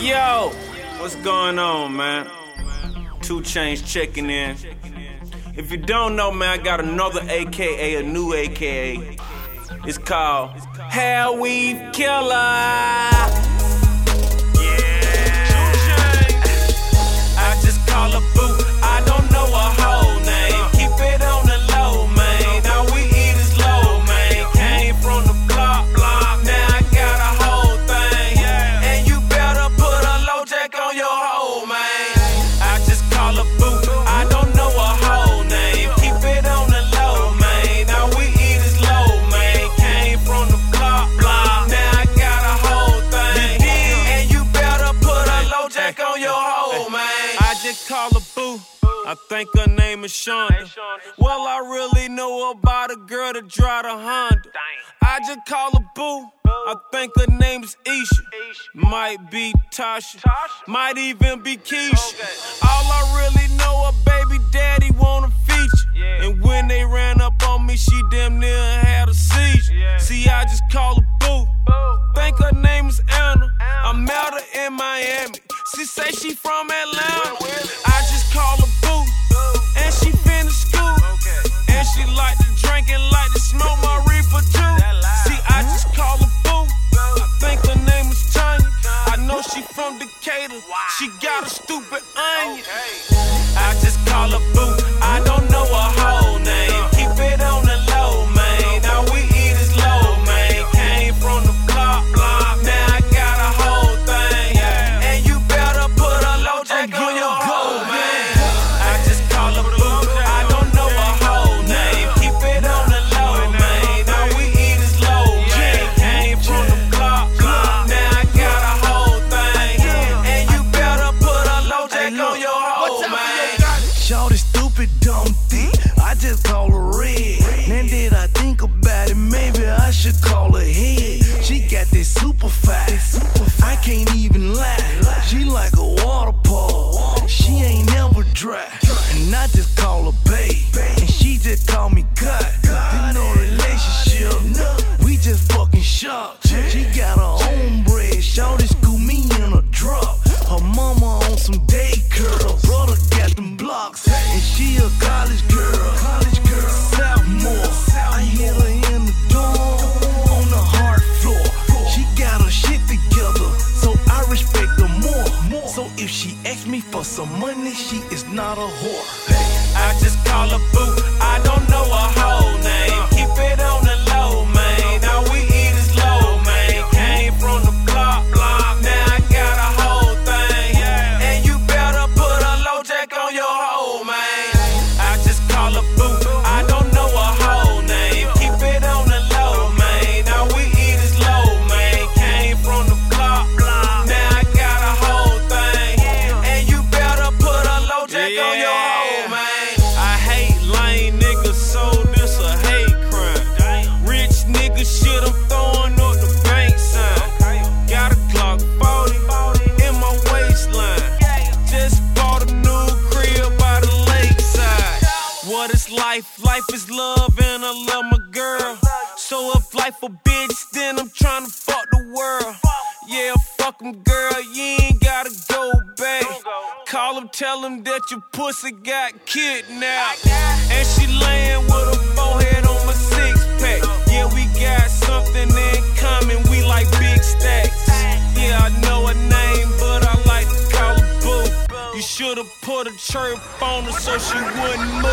Yo, what's going on, man? 2 Chainz checking in. If you don't know, man, I got another AKA, a new AKA. It's called Hair Weave Killer. I think her name is Shonda. Well, I really know about a girl that drive a Honda. I just call her boo. I think her name's Isha. Might be Tasha. Might even be Keisha. All I really know, a baby daddy want a feature. And when they ran up on me, she damn near had a seizure. See, I just call her boo. Think her name is Anna. I met her in Miami. She say she from Atlanta. Decatur. She got a stupid onion. I just call her boo. I don't Dumb thick. I just call her red. Then did I think about it? Maybe I should call her head. She got this super fat. I can't even lie. She like a waterfall. She ain't never dry. And I just call her babe. And she just call me cut. There's no relationship. We just fucking shot. She got some money, she is not a whore. I just call her boo. I don't know her whole What is life? Life is love, and I love my girl. So if life a bitch, then I'm trying to fuck the world. Yeah, fuck fuck 'em, girl, you ain't gotta go back. Call him, tell him that your pussy got kidnapped. And she laying with her forehead on my six pack. Yeah, we got something in common, we like big stacks. Yeah, I know her name, but I like to call her boo. You should've put a chirp on her so she wouldn't move.